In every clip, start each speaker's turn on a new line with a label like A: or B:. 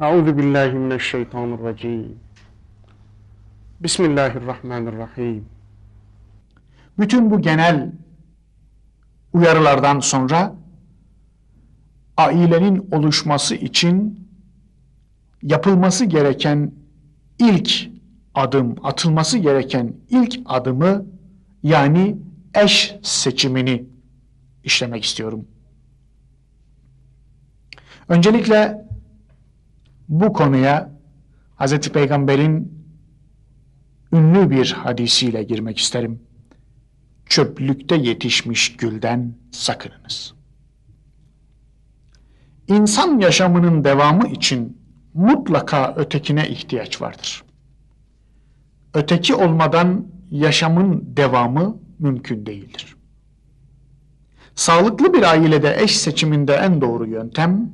A: Euzu billahi mineşşeytanirracim. Bismillahirrahmanirrahim.
B: Bütün bu genel uyarılardan sonra ailenin oluşması için yapılması gereken ilk adım, atılması gereken ilk adımı yani eş seçimini işlemek istiyorum. Öncelikle bu konuya Hz. Peygamber'in ünlü bir hadisiyle girmek isterim. Çöplükte yetişmiş gülden sakınınız. İnsan yaşamının devamı için mutlaka ötekine ihtiyaç vardır. Öteki olmadan yaşamın devamı mümkün değildir. Sağlıklı bir ailede eş seçiminde en doğru yöntem,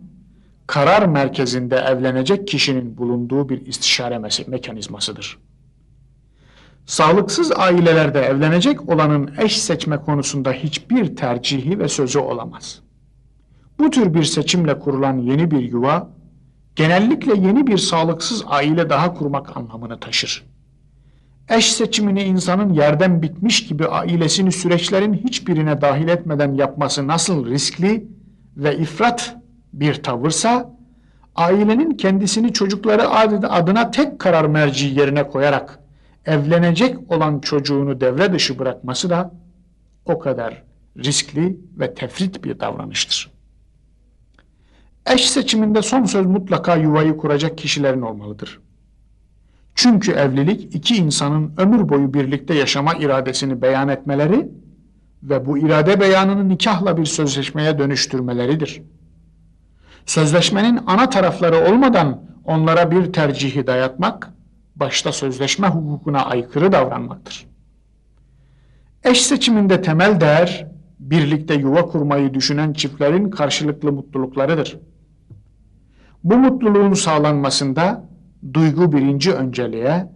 B: karar merkezinde evlenecek kişinin bulunduğu bir istişare mekanizmasıdır. Sağlıksız ailelerde evlenecek olanın eş seçme konusunda hiçbir tercihi ve sözü olamaz. Bu tür bir seçimle kurulan yeni bir yuva, genellikle yeni bir sağlıksız aile daha kurmak anlamını taşır. Eş seçimini insanın yerden bitmiş gibi ailesini süreçlerin hiçbirine dahil etmeden yapması nasıl riskli ve ifrat bir tavırsa, ailenin kendisini çocukları adına tek karar merci yerine koyarak evlenecek olan çocuğunu devre dışı bırakması da o kadar riskli ve tefrit bir davranıştır. Eş seçiminde son söz mutlaka yuvayı kuracak kişilerin olmalıdır. Çünkü evlilik iki insanın ömür boyu birlikte yaşama iradesini beyan etmeleri ve bu irade beyanını nikahla bir sözleşmeye dönüştürmeleridir. Sözleşmenin ana tarafları olmadan onlara bir tercihi dayatmak, başta sözleşme hukukuna aykırı davranmaktır. Eş seçiminde temel değer, birlikte yuva kurmayı düşünen çiftlerin karşılıklı mutluluklarıdır. Bu mutluluğun sağlanmasında duygu birinci önceliğe,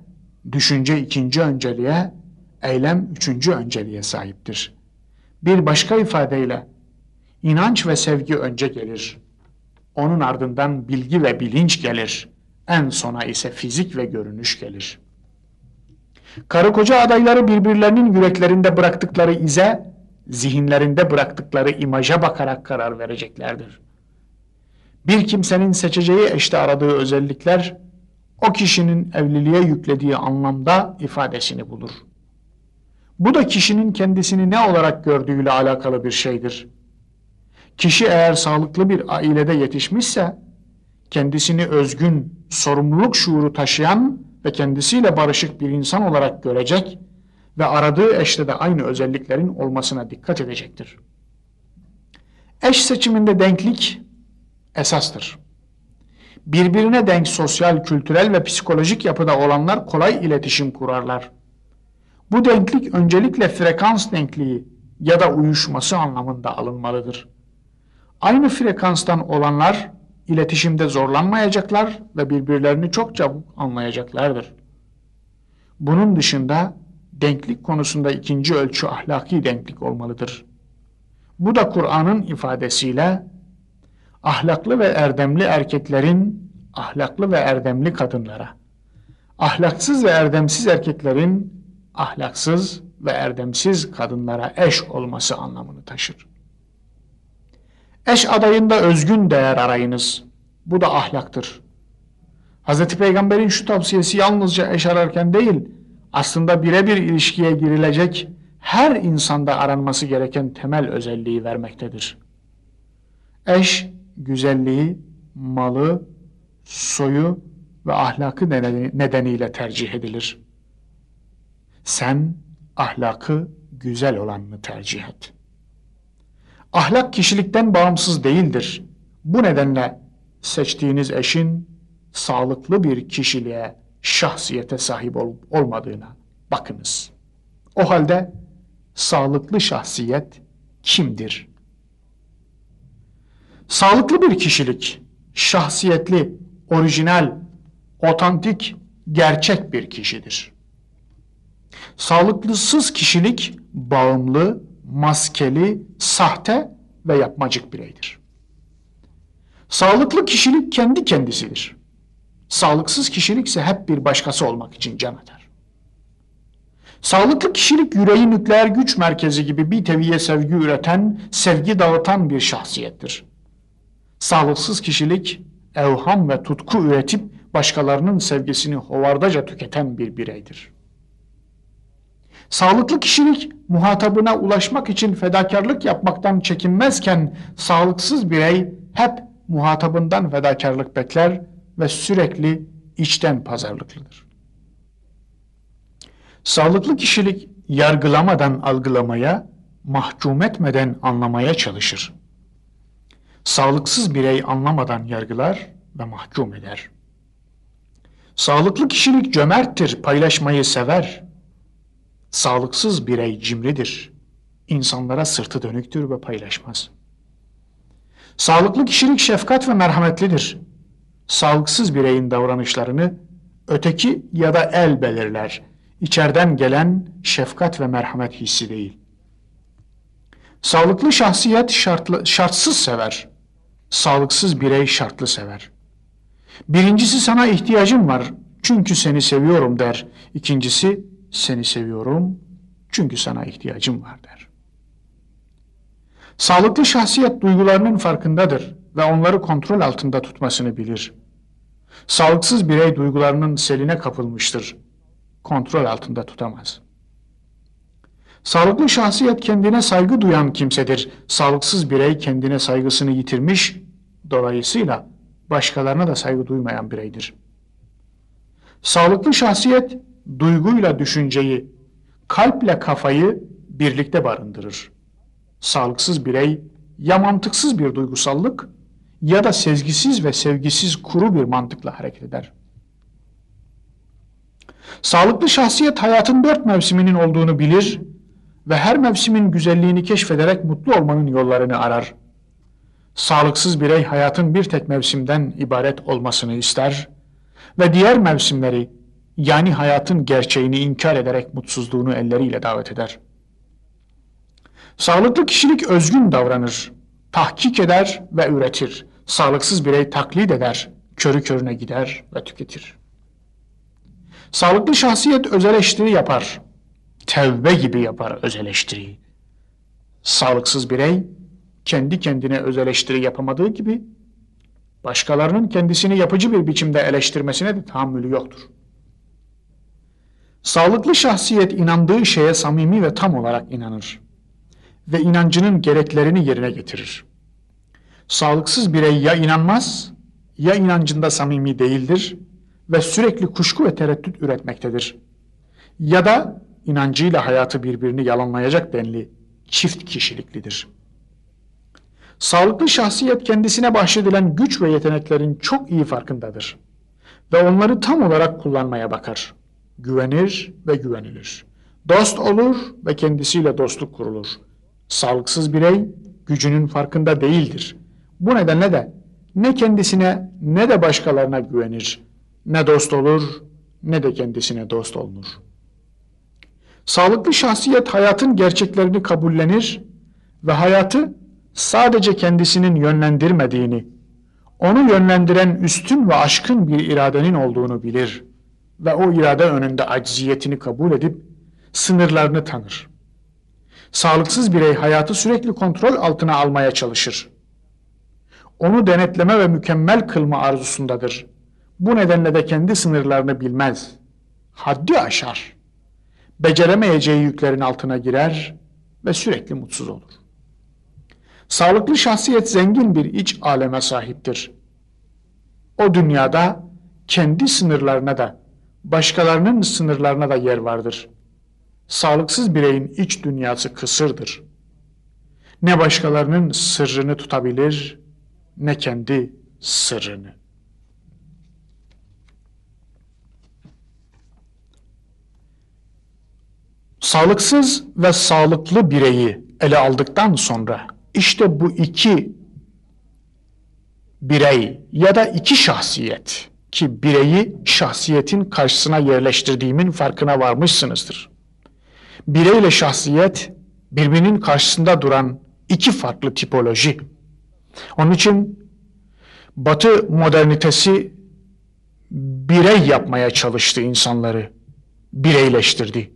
B: düşünce ikinci önceliğe, eylem üçüncü önceliğe sahiptir. Bir başka ifadeyle, inanç ve sevgi önce gelir. Onun ardından bilgi ve bilinç gelir. En sona ise fizik ve görünüş gelir. Karı koca adayları birbirlerinin yüreklerinde bıraktıkları ize, zihinlerinde bıraktıkları imaja bakarak karar vereceklerdir. Bir kimsenin seçeceği eşte aradığı özellikler, o kişinin evliliğe yüklediği anlamda ifadesini bulur. Bu da kişinin kendisini ne olarak gördüğüyle alakalı bir şeydir. Kişi eğer sağlıklı bir ailede yetişmişse, kendisini özgün, sorumluluk şuuru taşıyan ve kendisiyle barışık bir insan olarak görecek ve aradığı eşte de aynı özelliklerin olmasına dikkat edecektir. Eş seçiminde denklik esastır. Birbirine denk sosyal, kültürel ve psikolojik yapıda olanlar kolay iletişim kurarlar. Bu denklik öncelikle frekans denkliği ya da uyuşması anlamında alınmalıdır. Aynı frekanstan olanlar iletişimde zorlanmayacaklar ve birbirlerini çok çabuk anlayacaklardır. Bunun dışında denklik konusunda ikinci ölçü ahlaki denklik olmalıdır. Bu da Kur'an'ın ifadesiyle ahlaklı ve erdemli erkeklerin ahlaklı ve erdemli kadınlara, ahlaksız ve erdemsiz erkeklerin ahlaksız ve erdemsiz kadınlara eş olması anlamını taşır. Eş adayında özgün değer arayınız. Bu da ahlaktır. Hz. Peygamber'in şu tavsiyesi yalnızca eş ararken değil, aslında birebir ilişkiye girilecek her insanda aranması gereken temel özelliği vermektedir. Eş, güzelliği, malı, soyu ve ahlakı nedeniyle tercih edilir. Sen ahlakı güzel olanını tercih et. Ahlak kişilikten bağımsız değildir. Bu nedenle seçtiğiniz eşin sağlıklı bir kişiliğe, şahsiyete sahip ol olmadığına bakınız. O halde sağlıklı şahsiyet kimdir? Sağlıklı bir kişilik, şahsiyetli, orijinal, otantik, gerçek bir kişidir. Sağlıklısız kişilik bağımlı, maskeli, sahte ve yapmacık bireydir. Sağlıklı kişilik kendi kendisidir. Sağlıksız kişilik ise hep bir başkası olmak için can eder. Sağlıklı kişilik yüreği nükleer güç merkezi gibi bir teviye sevgi üreten, sevgi dağıtan bir şahsiyettir. Sağlıksız kişilik evham ve tutku üretip başkalarının sevgisini hovardaca tüketen bir bireydir. Sağlıklı kişilik muhatabına ulaşmak için fedakarlık yapmaktan çekinmezken sağlıksız birey hep muhatabından fedakarlık bekler ve sürekli içten pazarlıklıdır. Sağlıklı kişilik yargılamadan algılamaya, mahkum etmeden anlamaya çalışır. Sağlıksız birey anlamadan yargılar ve mahkum eder. Sağlıklı kişilik cömerttir, paylaşmayı sever. Sağlıksız birey cimridir. İnsanlara sırtı dönüktür ve paylaşmaz. Sağlıklı kişilik şefkat ve merhametlidir. Sağlıksız bireyin davranışlarını öteki ya da el belirler. İçeriden gelen şefkat ve merhamet hissi değil. Sağlıklı şahsiyet şartlı, şartsız sever. Sağlıksız birey şartlı sever. Birincisi sana ihtiyacım var çünkü seni seviyorum der. İkincisi seni seviyorum çünkü sana ihtiyacım var der. Sağlıklı şahsiyet duygularının farkındadır ve onları kontrol altında tutmasını bilir. Sağlıksız birey duygularının seline kapılmıştır. Kontrol altında tutamaz. Sağlıklı şahsiyet kendine saygı duyan kimsedir. Sağlıksız birey kendine saygısını yitirmiş, dolayısıyla başkalarına da saygı duymayan bireydir. Sağlıklı şahsiyet duyguyla düşünceyi, kalple kafayı birlikte barındırır. Sağlıksız birey ya mantıksız bir duygusallık ya da sezgisiz ve sevgisiz kuru bir mantıkla hareket eder. Sağlıklı şahsiyet hayatın dört mevsiminin olduğunu bilir ve her mevsimin güzelliğini keşfederek mutlu olmanın yollarını arar. Sağlıksız birey hayatın bir tek mevsimden ibaret olmasını ister ve diğer mevsimleri yani hayatın gerçeğini inkar ederek mutsuzluğunu elleriyle davet eder. Sağlıklı kişilik özgün davranır, tahkik eder ve üretir. Sağlıksız birey taklit eder, körü körüne gider ve tüketir. Sağlıklı şahsiyet öz eleştiri yapar, tevbe gibi yapar öz eleştiriyi. Sağlıksız birey kendi kendine öz eleştiri yapamadığı gibi başkalarının kendisini yapıcı bir biçimde eleştirmesine de tahammülü yoktur. Sağlıklı şahsiyet inandığı şeye samimi ve tam olarak inanır ve inancının gereklerini yerine getirir. Sağlıksız birey ya inanmaz ya inancında samimi değildir ve sürekli kuşku ve tereddüt üretmektedir. Ya da inancıyla hayatı birbirini yalanlayacak denli çift kişiliklidir. Sağlıklı şahsiyet kendisine bahşedilen güç ve yeteneklerin çok iyi farkındadır ve onları tam olarak kullanmaya bakar. Güvenir ve güvenilir. Dost olur ve kendisiyle dostluk kurulur. Sağlıksız birey gücünün farkında değildir. Bu nedenle de ne kendisine ne de başkalarına güvenir. Ne dost olur ne de kendisine dost olunur. Sağlıklı şahsiyet hayatın gerçeklerini kabullenir ve hayatı sadece kendisinin yönlendirmediğini, onu yönlendiren üstün ve aşkın bir iradenin olduğunu bilir ve o irade önünde acziyetini kabul edip sınırlarını tanır. Sağlıksız birey hayatı sürekli kontrol altına almaya çalışır. Onu denetleme ve mükemmel kılma arzusundadır. Bu nedenle de kendi sınırlarını bilmez. Haddi aşar. Beceremeyeceği yüklerin altına girer ve sürekli mutsuz olur. Sağlıklı şahsiyet zengin bir iç aleme sahiptir. O dünyada kendi sınırlarına da, başkalarının sınırlarına da yer vardır. Sağlıksız bireyin iç dünyası kısırdır. Ne başkalarının sırrını tutabilir, ne kendi sırrını. Sağlıksız ve sağlıklı bireyi ele aldıktan sonra işte bu iki birey ya da iki şahsiyet ki bireyi şahsiyetin karşısına yerleştirdiğimin farkına varmışsınızdır. Bireyle şahsiyet birbirinin karşısında duran iki farklı tipoloji. Onun için Batı modernitesi birey yapmaya çalıştı insanları. Bireyleştirdi.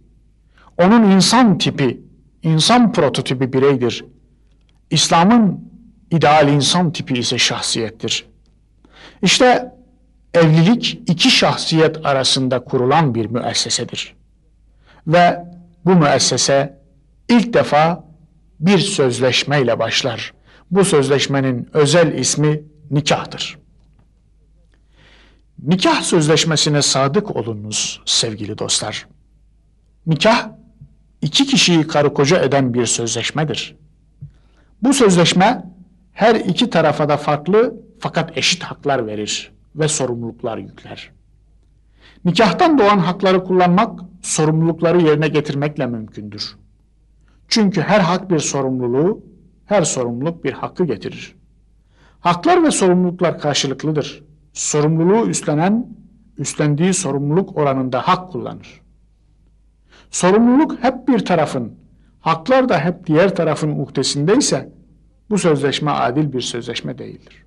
B: Onun insan tipi, insan prototipi bireydir. İslam'ın ideal insan tipi ise şahsiyettir. İşte evlilik iki şahsiyet arasında kurulan bir müessesedir. Ve bu müessese ilk defa bir sözleşmeyle başlar. Bu sözleşmenin özel ismi nikahtır. Nikah sözleşmesine sadık olunuz sevgili dostlar. Nikah iki kişiyi karı koca eden bir sözleşmedir. Bu sözleşme her iki tarafa da farklı fakat eşit haklar verir ve sorumluluklar yükler. Nikahtan doğan hakları kullanmak, sorumlulukları yerine getirmekle mümkündür. Çünkü her hak bir sorumluluğu, her sorumluluk bir hakkı getirir. Haklar ve sorumluluklar karşılıklıdır. Sorumluluğu üstlenen, üstlendiği sorumluluk oranında hak kullanır. Sorumluluk hep bir tarafın, haklar da hep diğer tarafın uhdesindeyse, bu sözleşme adil bir sözleşme değildir.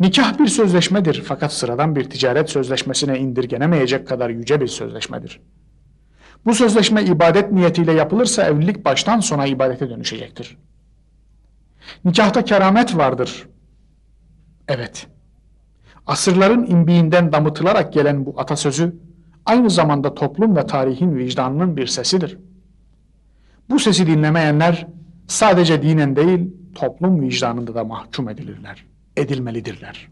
B: Nikah bir sözleşmedir fakat sıradan bir ticaret sözleşmesine indirgenemeyecek kadar yüce bir sözleşmedir. Bu sözleşme ibadet niyetiyle yapılırsa evlilik baştan sona ibadete dönüşecektir. Nikahta keramet vardır. Evet. Asırların imbiğinden damıtılarak gelen bu atasözü aynı zamanda toplum ve tarihin vicdanının bir sesidir. Bu sesi dinlemeyenler sadece dinen değil toplum vicdanında da mahkum edilirler, edilmelidirler.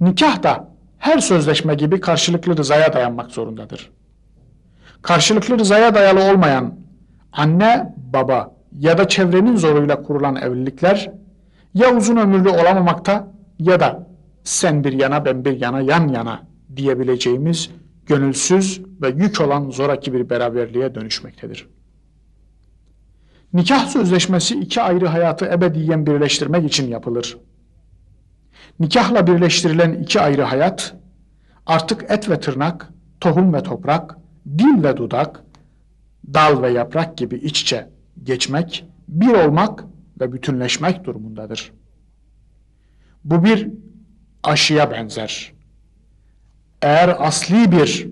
B: Nikah da her sözleşme gibi karşılıklı rızaya dayanmak zorundadır. Karşılıklı rızaya dayalı olmayan anne, baba ya da çevrenin zoruyla kurulan evlilikler ya uzun ömürlü olamamakta ya da sen bir yana ben bir yana yan yana diyebileceğimiz gönülsüz ve yük olan zoraki bir beraberliğe dönüşmektedir. Nikah sözleşmesi iki ayrı hayatı ebediyen birleştirmek için yapılır. Nikahla birleştirilen iki ayrı hayat artık et ve tırnak, tohum ve toprak, dil ve dudak, dal ve yaprak gibi iç içe geçmek, bir olmak ve bütünleşmek durumundadır. Bu bir aşıya benzer. Eğer asli bir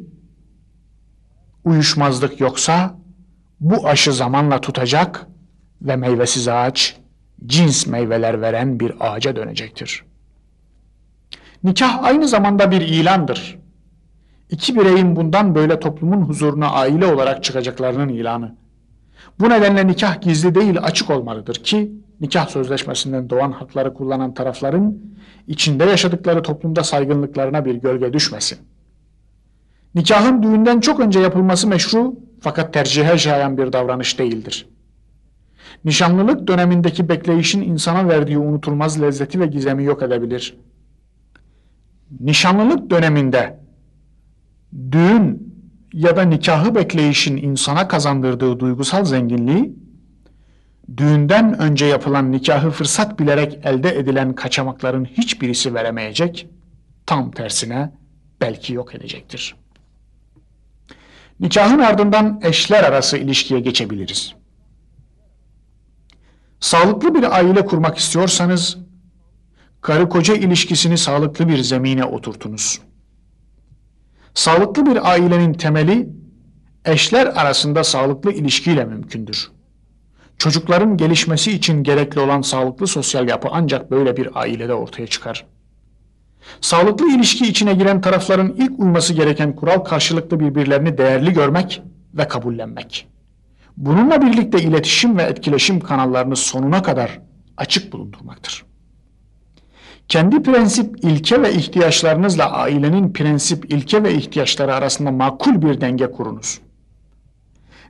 B: uyuşmazlık yoksa bu aşı zamanla tutacak ve meyvesiz ağaç cins meyveler veren bir ağaca dönecektir. Nikah aynı zamanda bir ilandır. İki bireyin bundan böyle toplumun huzuruna aile olarak çıkacaklarının ilanı. Bu nedenle nikah gizli değil açık olmalıdır ki nikah sözleşmesinden doğan hakları kullanan tarafların içinde yaşadıkları toplumda saygınlıklarına bir gölge düşmesin. Nikahın düğünden çok önce yapılması meşru fakat tercihe şayan bir davranış değildir. Nişanlılık dönemindeki bekleyişin insana verdiği unutulmaz lezzeti ve gizemi yok edebilir. Nişanlılık döneminde düğün ya da nikahı bekleyişin insana kazandırdığı duygusal zenginliği, düğünden önce yapılan nikahı fırsat bilerek elde edilen kaçamakların hiçbirisi veremeyecek, tam tersine belki yok edecektir. Nikahın ardından eşler arası ilişkiye geçebiliriz. Sağlıklı bir aile kurmak istiyorsanız, karı koca ilişkisini sağlıklı bir zemine oturtunuz. Sağlıklı bir ailenin temeli, eşler arasında sağlıklı ilişkiyle mümkündür. Çocukların gelişmesi için gerekli olan sağlıklı sosyal yapı ancak böyle bir ailede ortaya çıkar. Sağlıklı ilişki içine giren tarafların ilk uyması gereken kural karşılıklı birbirlerini değerli görmek ve kabullenmek. Bununla birlikte iletişim ve etkileşim kanallarını sonuna kadar açık bulundurmaktır. Kendi prensip, ilke ve ihtiyaçlarınızla ailenin prensip, ilke ve ihtiyaçları arasında makul bir denge kurunuz.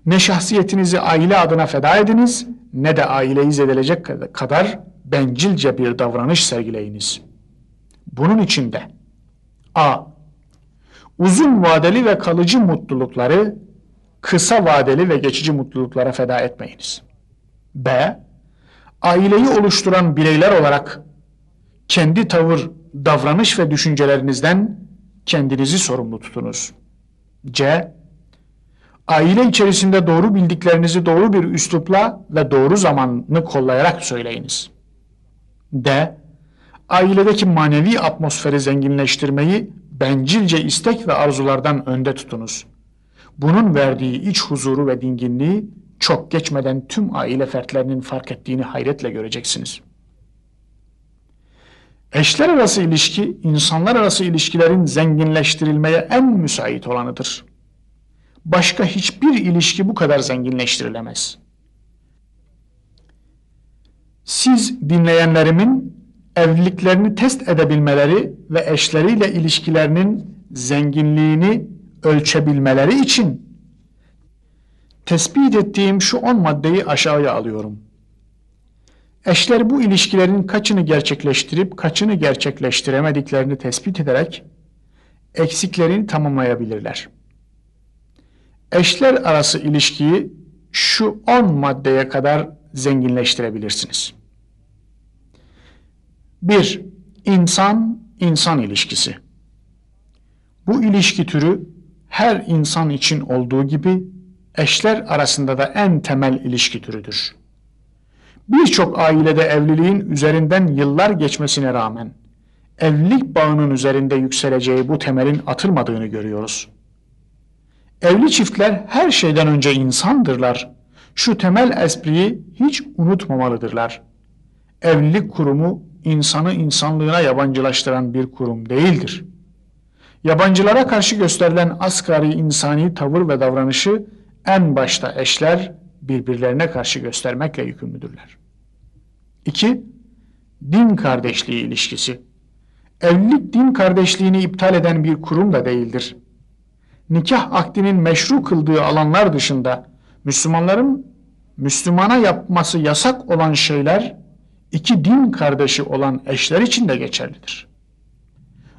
B: Ne şahsiyetinizi aile adına feda ediniz, ne de aileyi zedelecek kadar bencilce bir davranış sergileyiniz. Bunun içinde A. Uzun vadeli ve kalıcı mutlulukları kısa vadeli ve geçici mutluluklara feda etmeyiniz. B. Aileyi oluşturan bireyler olarak kendi tavır, davranış ve düşüncelerinizden kendinizi sorumlu tutunuz. C. Aile içerisinde doğru bildiklerinizi doğru bir üslupla ve doğru zamanını kollayarak söyleyiniz. D. ailedeki manevi atmosferi zenginleştirmeyi bencilce istek ve arzulardan önde tutunuz. Bunun verdiği iç huzuru ve dinginliği çok geçmeden tüm aile fertlerinin fark ettiğini hayretle göreceksiniz. Eşler arası ilişki, insanlar arası ilişkilerin zenginleştirilmeye en müsait olanıdır. Başka hiçbir ilişki bu kadar zenginleştirilemez. Siz dinleyenlerimin evliliklerini test edebilmeleri ve eşleriyle ilişkilerinin zenginliğini ölçebilmeleri için tespit ettiğim şu on maddeyi aşağıya alıyorum. Eşler bu ilişkilerin kaçını gerçekleştirip kaçını gerçekleştiremediklerini tespit ederek eksiklerini tamamlayabilirler. Eşler arası ilişkiyi şu on maddeye kadar zenginleştirebilirsiniz. 1. İnsan-insan ilişkisi. Bu ilişki türü her insan için olduğu gibi eşler arasında da en temel ilişki türüdür. Birçok ailede evliliğin üzerinden yıllar geçmesine rağmen evlilik bağının üzerinde yükseleceği bu temelin atılmadığını görüyoruz. Evli çiftler her şeyden önce insandırlar. Şu temel espriyi hiç unutmamalıdırlar. Evlilik kurumu insanı insanlığına yabancılaştıran bir kurum değildir. Yabancılara karşı gösterilen asgari insani tavır ve davranışı en başta eşler birbirlerine karşı göstermekle yükümlüdürler. 2. Din kardeşliği ilişkisi. Evlilik din kardeşliğini iptal eden bir kurum da değildir. Nikah akdinin meşru kıldığı alanlar dışında Müslümanların Müslümana yapması yasak olan şeyler iki din kardeşi olan eşler için de geçerlidir.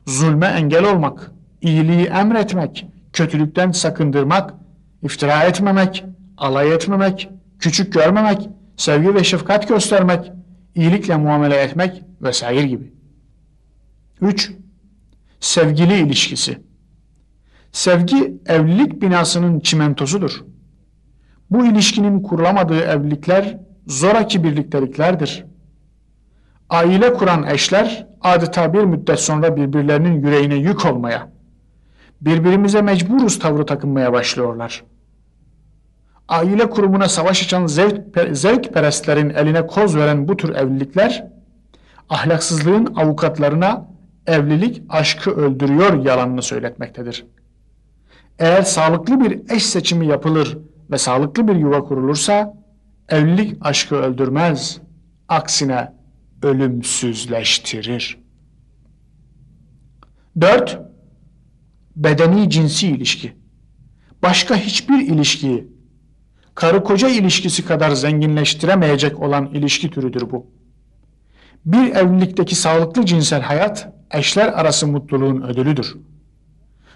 B: Zulme engel olmak, iyiliği emretmek, kötülükten sakındırmak, iftira etmemek, alay etmemek, küçük görmemek, sevgi ve şefkat göstermek, iyilikle muamele etmek vesaire gibi. 3. Sevgili ilişkisi. Sevgi evlilik binasının çimentosudur. Bu ilişkinin kurulamadığı evlilikler zoraki birlikteliklerdir. Aile kuran eşler adeta bir müddet sonra birbirlerinin yüreğine yük olmaya, birbirimize mecburuz tavrı takınmaya başlıyorlar. Aile kurumuna savaş açan zevk, zevk perestlerin eline koz veren bu tür evlilikler, ahlaksızlığın avukatlarına evlilik aşkı öldürüyor yalanını söyletmektedir. Eğer sağlıklı bir eş seçimi yapılır ve sağlıklı bir yuva kurulursa, evlilik aşkı öldürmez, aksine ölümsüzleştirir. 4. Bedeni cinsi ilişki. Başka hiçbir ilişkiyi karı koca ilişkisi kadar zenginleştiremeyecek olan ilişki türüdür bu. Bir evlilikteki sağlıklı cinsel hayat eşler arası mutluluğun ödülüdür.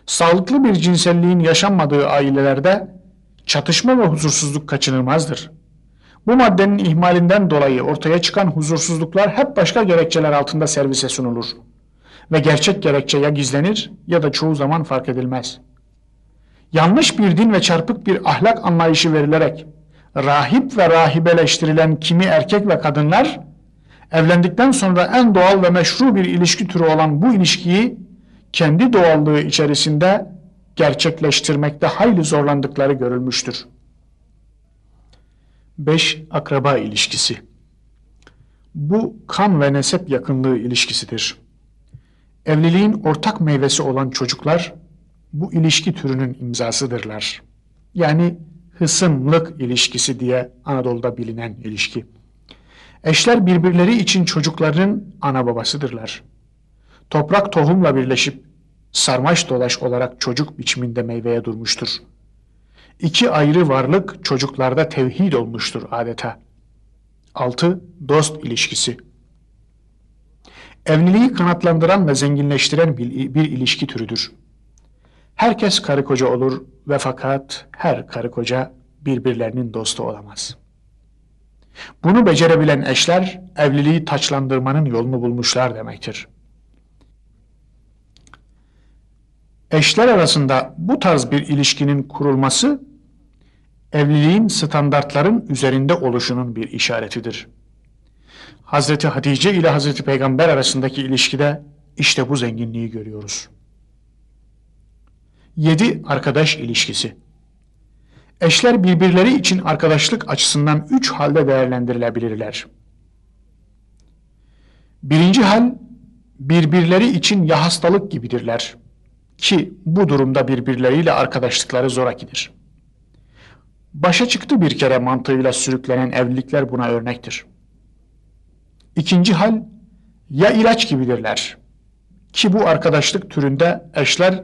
B: Sağlıklı bir cinselliğin yaşanmadığı ailelerde çatışma ve huzursuzluk kaçınılmazdır. Bu maddenin ihmalinden dolayı ortaya çıkan huzursuzluklar hep başka gerekçeler altında servise sunulur. Ve gerçek gerekçe ya gizlenir ya da çoğu zaman fark edilmez. Yanlış bir din ve çarpık bir ahlak anlayışı verilerek rahip ve rahibeleştirilen kimi erkek ve kadınlar evlendikten sonra en doğal ve meşru bir ilişki türü olan bu ilişkiyi kendi doğallığı içerisinde gerçekleştirmekte hayli zorlandıkları görülmüştür. 5. Akraba ilişkisi. Bu kan ve nesep yakınlığı ilişkisidir. Evliliğin ortak meyvesi olan çocuklar bu ilişki türünün imzasıdırlar. Yani hısımlık ilişkisi diye Anadolu'da bilinen ilişki. Eşler birbirleri için çocukların ana babasıdırlar. Toprak tohumla birleşip sarmaş dolaş olarak çocuk biçiminde meyveye durmuştur. İki ayrı varlık çocuklarda tevhid olmuştur adeta. 6. Dost ilişkisi. Evliliği kanatlandıran ve zenginleştiren bir, bir ilişki türüdür. Herkes karı koca olur ve fakat her karı koca birbirlerinin dostu olamaz. Bunu becerebilen eşler evliliği taçlandırmanın yolunu bulmuşlar demektir. Eşler arasında bu tarz bir ilişkinin kurulması evliliğin standartların üzerinde oluşunun bir işaretidir. Hazreti Hatice ile Hazreti Peygamber arasındaki ilişkide işte bu zenginliği görüyoruz. 7. Arkadaş ilişkisi Eşler birbirleri için arkadaşlık açısından üç halde değerlendirilebilirler. Birinci hal, birbirleri için ya hastalık gibidirler. Ki bu durumda birbirleriyle arkadaşlıkları zorakidir. Başa çıktı bir kere mantığıyla sürüklenen evlilikler buna örnektir. İkinci hal, ya ilaç gibidirler. Ki bu arkadaşlık türünde eşler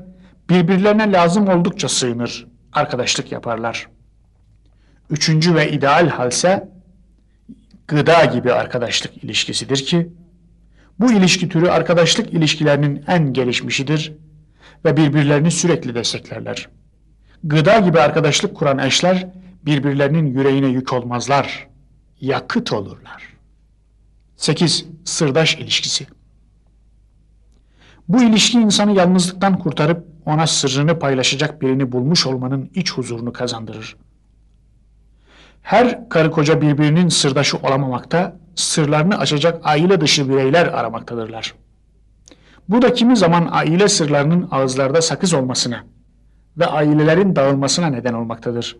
B: birbirlerine lazım oldukça sığınır, arkadaşlık yaparlar. Üçüncü ve ideal halse gıda gibi arkadaşlık ilişkisidir ki bu ilişki türü arkadaşlık ilişkilerinin en gelişmişidir ve birbirlerini sürekli desteklerler. Gıda gibi arkadaşlık kuran eşler birbirlerinin yüreğine yük olmazlar, yakıt olurlar. 8. Sırdaş ilişkisi Bu ilişki insanı yalnızlıktan kurtarıp ona sırrını paylaşacak birini bulmuş olmanın iç huzurunu kazandırır. Her karı koca birbirinin sırdaşı olamamakta, sırlarını açacak aile dışı bireyler aramaktadırlar. Bu da kimi zaman aile sırlarının ağızlarda sakız olmasına ve ailelerin dağılmasına neden olmaktadır.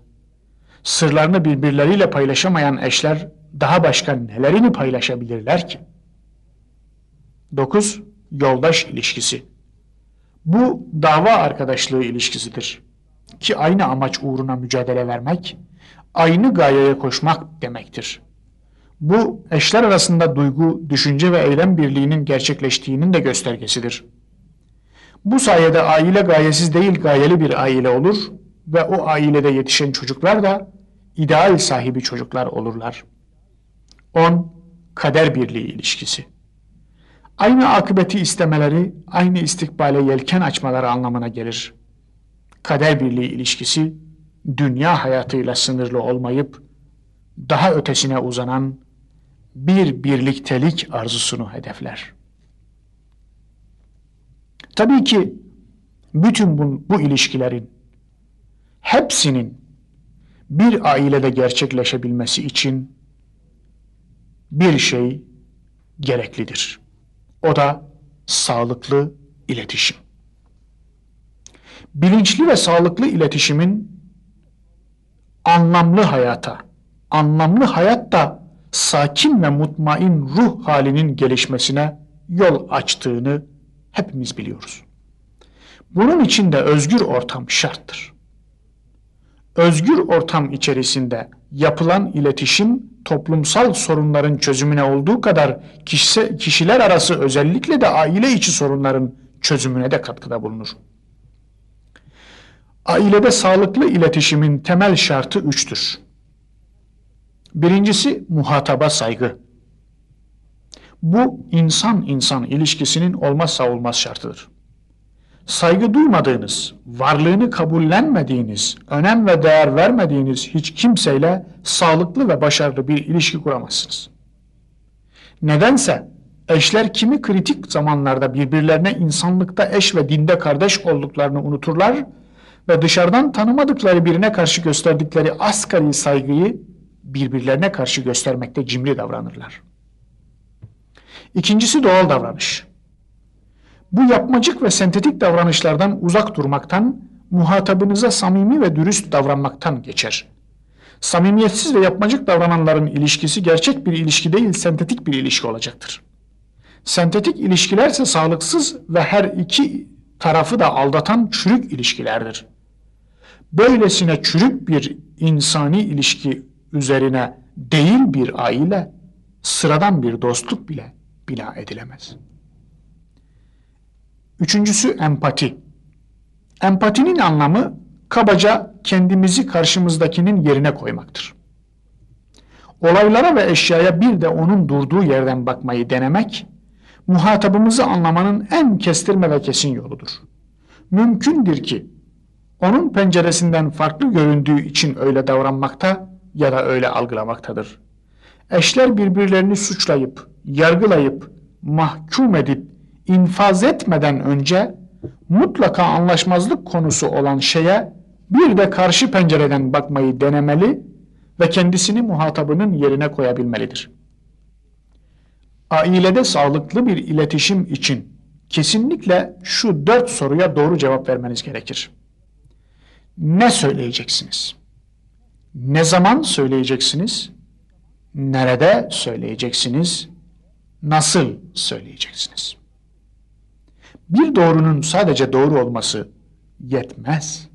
B: Sırlarını birbirleriyle paylaşamayan eşler daha başka nelerini paylaşabilirler ki? 9. Yoldaş ilişkisi Bu dava arkadaşlığı ilişkisidir. Ki aynı amaç uğruna mücadele vermek, aynı gayeye koşmak demektir. Bu eşler arasında duygu, düşünce ve eylem birliğinin gerçekleştiğinin de göstergesidir. Bu sayede aile gayesiz değil gayeli bir aile olur ve o ailede yetişen çocuklar da ideal sahibi çocuklar olurlar. 10. Kader birliği ilişkisi Aynı akıbeti istemeleri, aynı istikbale yelken açmaları anlamına gelir. Kader birliği ilişkisi, dünya hayatıyla sınırlı olmayıp, daha ötesine uzanan bir birliktelik arzusunu hedefler. Tabii ki bütün bu, bu ilişkilerin hepsinin bir ailede gerçekleşebilmesi için bir şey gereklidir. O da sağlıklı iletişim. Bilinçli ve sağlıklı iletişimin anlamlı hayata, anlamlı hayat da sakin ve mutmain ruh halinin gelişmesine yol açtığını hepimiz biliyoruz. Bunun için de özgür ortam şarttır. Özgür ortam içerisinde yapılan iletişim toplumsal sorunların çözümüne olduğu kadar kişi, kişiler arası özellikle de aile içi sorunların çözümüne de katkıda bulunur. Ailede sağlıklı iletişimin temel şartı üçtür. Birincisi muhataba saygı. Bu insan insan ilişkisinin olmazsa olmaz şartıdır. Saygı duymadığınız, varlığını kabullenmediğiniz, önem ve değer vermediğiniz hiç kimseyle sağlıklı ve başarılı bir ilişki kuramazsınız. Nedense eşler kimi kritik zamanlarda birbirlerine insanlıkta eş ve dinde kardeş olduklarını unuturlar ve dışarıdan tanımadıkları birine karşı gösterdikleri asgari saygıyı birbirlerine karşı göstermekte cimri davranırlar. İkincisi doğal davranış. Bu yapmacık ve sentetik davranışlardan uzak durmaktan, muhatabınıza samimi ve dürüst davranmaktan geçer. Samimiyetsiz ve yapmacık davrananların ilişkisi gerçek bir ilişki değil, sentetik bir ilişki olacaktır. Sentetik ilişkilerse sağlıksız ve her iki tarafı da aldatan çürük ilişkilerdir. Böylesine çürük bir insani ilişki üzerine değil bir aile, sıradan bir dostluk bile bina edilemez. Üçüncüsü empati. Empatinin anlamı kabaca kendimizi karşımızdakinin yerine koymaktır. Olaylara ve eşyaya bir de onun durduğu yerden bakmayı denemek, muhatabımızı anlamanın en kestirme ve kesin yoludur. Mümkündür ki onun penceresinden farklı göründüğü için öyle davranmakta ya da öyle algılamaktadır. Eşler birbirlerini suçlayıp, yargılayıp, mahkum edip, infaz etmeden önce mutlaka anlaşmazlık konusu olan şeye bir de karşı pencereden bakmayı denemeli ve kendisini muhatabının yerine koyabilmelidir. Ailede sağlıklı bir iletişim için kesinlikle şu dört soruya doğru cevap vermeniz gerekir. Ne söyleyeceksiniz? Ne zaman söyleyeceksiniz? Nerede söyleyeceksiniz? Nasıl söyleyeceksiniz? Bir doğrunun sadece doğru olması yetmez.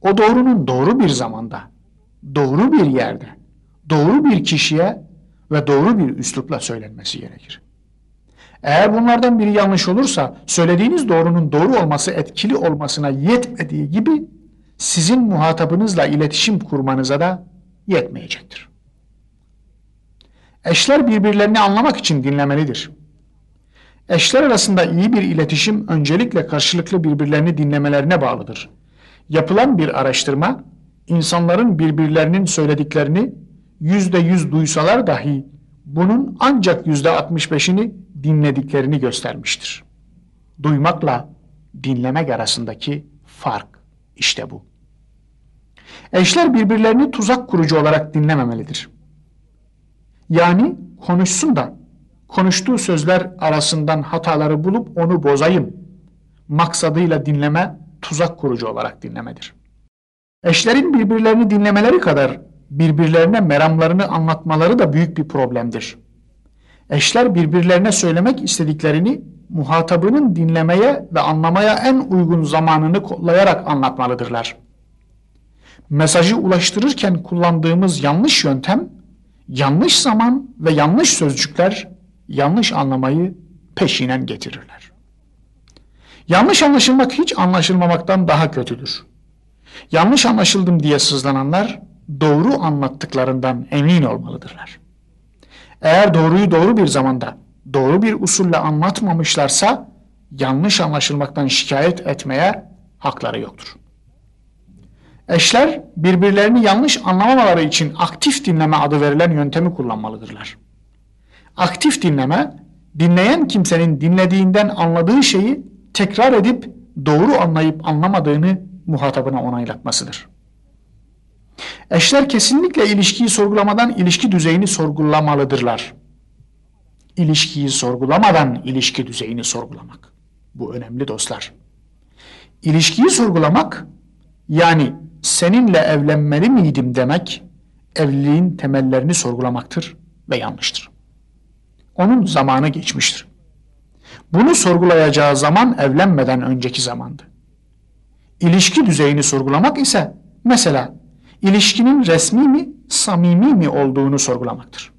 B: O doğrunun doğru bir zamanda, doğru bir yerde, doğru bir kişiye ve doğru bir üslupla söylenmesi gerekir. Eğer bunlardan biri yanlış olursa söylediğiniz doğrunun doğru olması etkili olmasına yetmediği gibi sizin muhatabınızla iletişim kurmanıza da yetmeyecektir. Eşler birbirlerini anlamak için dinlemelidir. Eşler arasında iyi bir iletişim öncelikle karşılıklı birbirlerini dinlemelerine bağlıdır. Yapılan bir araştırma, insanların birbirlerinin söylediklerini yüzde yüz duysalar dahi bunun ancak yüzde altmış beşini dinlediklerini göstermiştir. Duymakla dinlemek arasındaki fark işte bu. Eşler birbirlerini tuzak kurucu olarak dinlememelidir. Yani konuşsun da konuştuğu sözler arasından hataları bulup onu bozayım maksadıyla dinleme tuzak kurucu olarak dinlemedir. Eşlerin birbirlerini dinlemeleri kadar birbirlerine meramlarını anlatmaları da büyük bir problemdir. Eşler birbirlerine söylemek istediklerini muhatabının dinlemeye ve anlamaya en uygun zamanını kollayarak anlatmalıdırlar. Mesajı ulaştırırken kullandığımız yanlış yöntem, yanlış zaman ve yanlış sözcükler yanlış anlamayı peşinen getirirler. Yanlış anlaşılmak hiç anlaşılmamaktan daha kötüdür. Yanlış anlaşıldım diye sızlananlar doğru anlattıklarından emin olmalıdırlar. Eğer doğruyu doğru bir zamanda, doğru bir usulle anlatmamışlarsa yanlış anlaşılmaktan şikayet etmeye hakları yoktur. Eşler birbirlerini yanlış anlamamaları için aktif dinleme adı verilen yöntemi kullanmalıdırlar. Aktif dinleme, dinleyen kimsenin dinlediğinden anladığı şeyi tekrar edip doğru anlayıp anlamadığını muhatabına onaylatmasıdır. Eşler kesinlikle ilişkiyi sorgulamadan ilişki düzeyini sorgulamalıdırlar. İlişkiyi sorgulamadan ilişki düzeyini sorgulamak. Bu önemli dostlar. İlişkiyi sorgulamak yani seninle evlenmeli miydim demek evliliğin temellerini sorgulamaktır ve yanlıştır. Onun zamanı geçmiştir. Bunu sorgulayacağı zaman evlenmeden önceki zamandı. İlişki düzeyini sorgulamak ise mesela ilişkinin resmi mi, samimi mi olduğunu sorgulamaktır.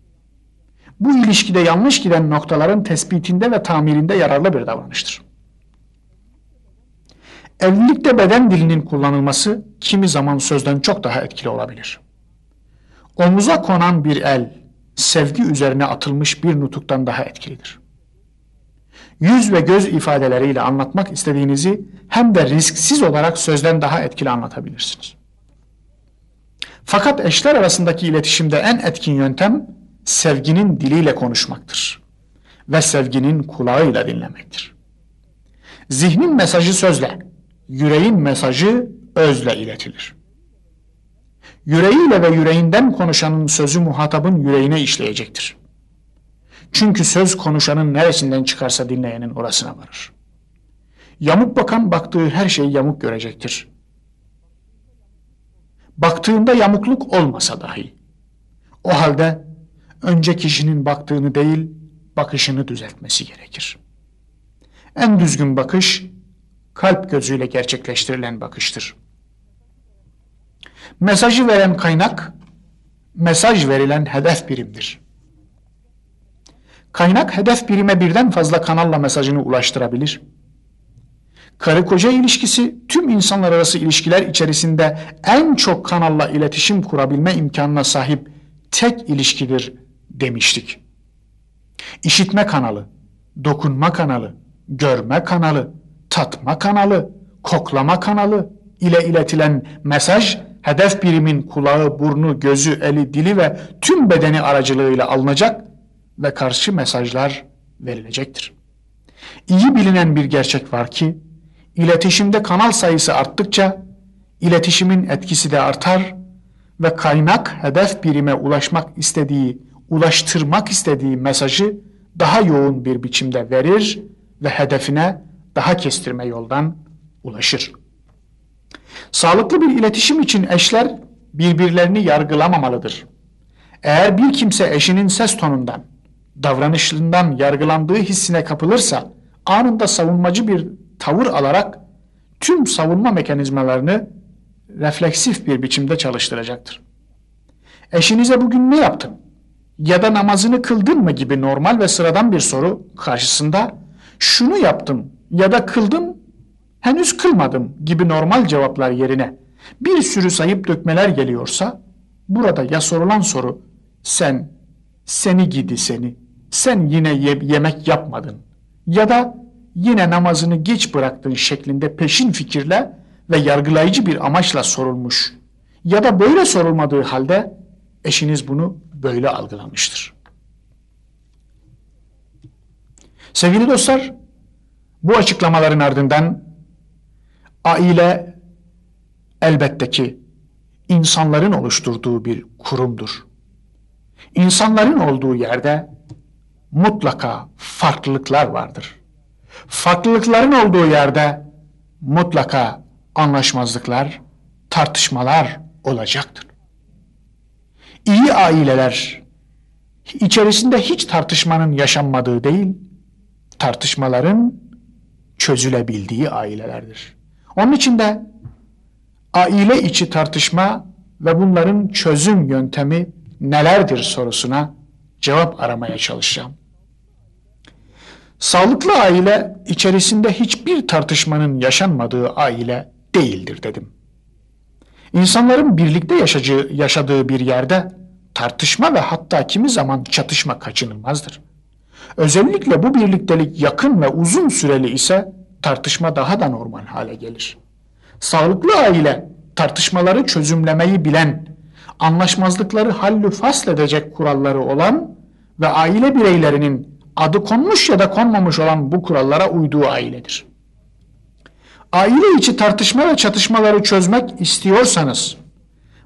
B: Bu ilişkide yanlış giden noktaların tespitinde ve tamirinde yararlı bir davranıştır. Evlilikte beden dilinin kullanılması kimi zaman sözden çok daha etkili olabilir. Omuza konan bir el, sevgi üzerine atılmış bir nutuktan daha etkilidir. Yüz ve göz ifadeleriyle anlatmak istediğinizi hem de risksiz olarak sözden daha etkili anlatabilirsiniz. Fakat eşler arasındaki iletişimde en etkin yöntem sevginin diliyle konuşmaktır ve sevginin kulağıyla dinlemektir. Zihnin mesajı sözle, yüreğin mesajı özle iletilir. Yüreğiyle ve yüreğinden konuşanın sözü muhatabın yüreğine işleyecektir. Çünkü söz konuşanın neresinden çıkarsa dinleyenin orasına varır. Yamuk bakan baktığı her şeyi yamuk görecektir. Baktığında yamukluk olmasa dahi. O halde önce kişinin baktığını değil, bakışını düzeltmesi gerekir. En düzgün bakış, kalp gözüyle gerçekleştirilen bakıştır. Mesajı veren kaynak, mesaj verilen hedef birimdir. Kaynak hedef birime birden fazla kanalla mesajını ulaştırabilir. Karı koca ilişkisi tüm insanlar arası ilişkiler içerisinde en çok kanalla iletişim kurabilme imkanına sahip tek ilişkidir demiştik. İşitme kanalı, dokunma kanalı, görme kanalı, tatma kanalı, koklama kanalı ile iletilen mesaj hedef birimin kulağı, burnu, gözü, eli, dili ve tüm bedeni aracılığıyla alınacak ve karşı mesajlar verilecektir. İyi bilinen bir gerçek var ki İletişimde kanal sayısı arttıkça iletişimin etkisi de artar ve kaynak hedef birime ulaşmak istediği, ulaştırmak istediği mesajı daha yoğun bir biçimde verir ve hedefine daha kestirme yoldan ulaşır. Sağlıklı bir iletişim için eşler birbirlerini yargılamamalıdır. Eğer bir kimse eşinin ses tonundan, davranışından yargılandığı hissine kapılırsa anında savunmacı bir tavır alarak tüm savunma mekanizmalarını refleksif bir biçimde çalıştıracaktır. Eşinize bugün ne yaptın? Ya da namazını kıldın mı gibi normal ve sıradan bir soru karşısında şunu yaptım ya da kıldım henüz kılmadım gibi normal cevaplar yerine bir sürü sayıp dökmeler geliyorsa burada ya sorulan soru sen seni gidi seni sen yine ye yemek yapmadın ya da yine namazını geç bıraktın şeklinde peşin fikirle ve yargılayıcı bir amaçla sorulmuş ya da böyle sorulmadığı halde eşiniz bunu böyle algılamıştır. Sevgili dostlar, bu açıklamaların ardından aile elbette ki insanların oluşturduğu bir kurumdur. İnsanların olduğu yerde mutlaka farklılıklar vardır. Farklılıkların olduğu yerde mutlaka anlaşmazlıklar, tartışmalar olacaktır. İyi aileler içerisinde hiç tartışmanın yaşanmadığı değil, tartışmaların çözülebildiği ailelerdir. Onun için de aile içi tartışma ve bunların çözüm yöntemi nelerdir sorusuna cevap aramaya çalışacağım. Sağlıklı aile içerisinde hiçbir tartışmanın yaşanmadığı aile değildir dedim. İnsanların birlikte yaşadığı, bir yerde tartışma ve hatta kimi zaman çatışma kaçınılmazdır. Özellikle bu birliktelik yakın ve uzun süreli ise tartışma daha da normal hale gelir. Sağlıklı aile tartışmaları çözümlemeyi bilen, anlaşmazlıkları hallü fasledecek kuralları olan ve aile bireylerinin adı konmuş ya da konmamış olan bu kurallara uyduğu ailedir. Aile içi tartışma ve çatışmaları çözmek istiyorsanız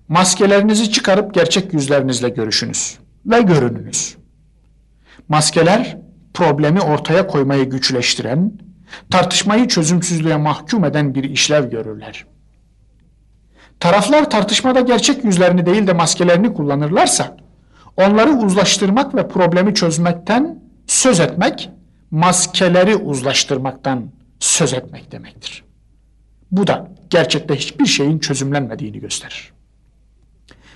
B: maskelerinizi çıkarıp gerçek yüzlerinizle görüşünüz ve görününüz. Maskeler problemi ortaya koymayı güçleştiren, tartışmayı çözümsüzlüğe mahkum eden bir işlev görürler. Taraflar tartışmada gerçek yüzlerini değil de maskelerini kullanırlarsa, onları uzlaştırmak ve problemi çözmekten söz etmek, maskeleri uzlaştırmaktan söz etmek demektir. Bu da gerçekte hiçbir şeyin çözümlenmediğini gösterir.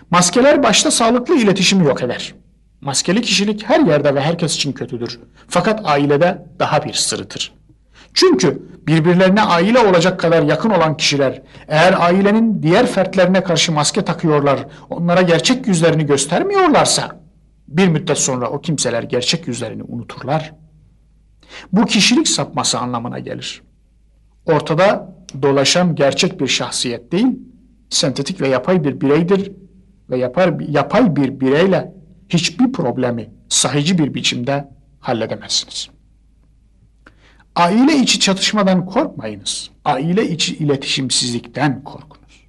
B: Maskeler başta sağlıklı iletişimi yok eder. Maskeli kişilik her yerde ve herkes için kötüdür. Fakat ailede daha bir sırıtır. Çünkü birbirlerine aile olacak kadar yakın olan kişiler eğer ailenin diğer fertlerine karşı maske takıyorlar, onlara gerçek yüzlerini göstermiyorlarsa bir müddet sonra o kimseler gerçek yüzlerini unuturlar. Bu kişilik sapması anlamına gelir. Ortada dolaşan gerçek bir şahsiyet değil, sentetik ve yapay bir bireydir ve yapar, yapay bir bireyle hiçbir problemi sahici bir biçimde halledemezsiniz. Aile içi çatışmadan korkmayınız. Aile içi iletişimsizlikten korkunuz.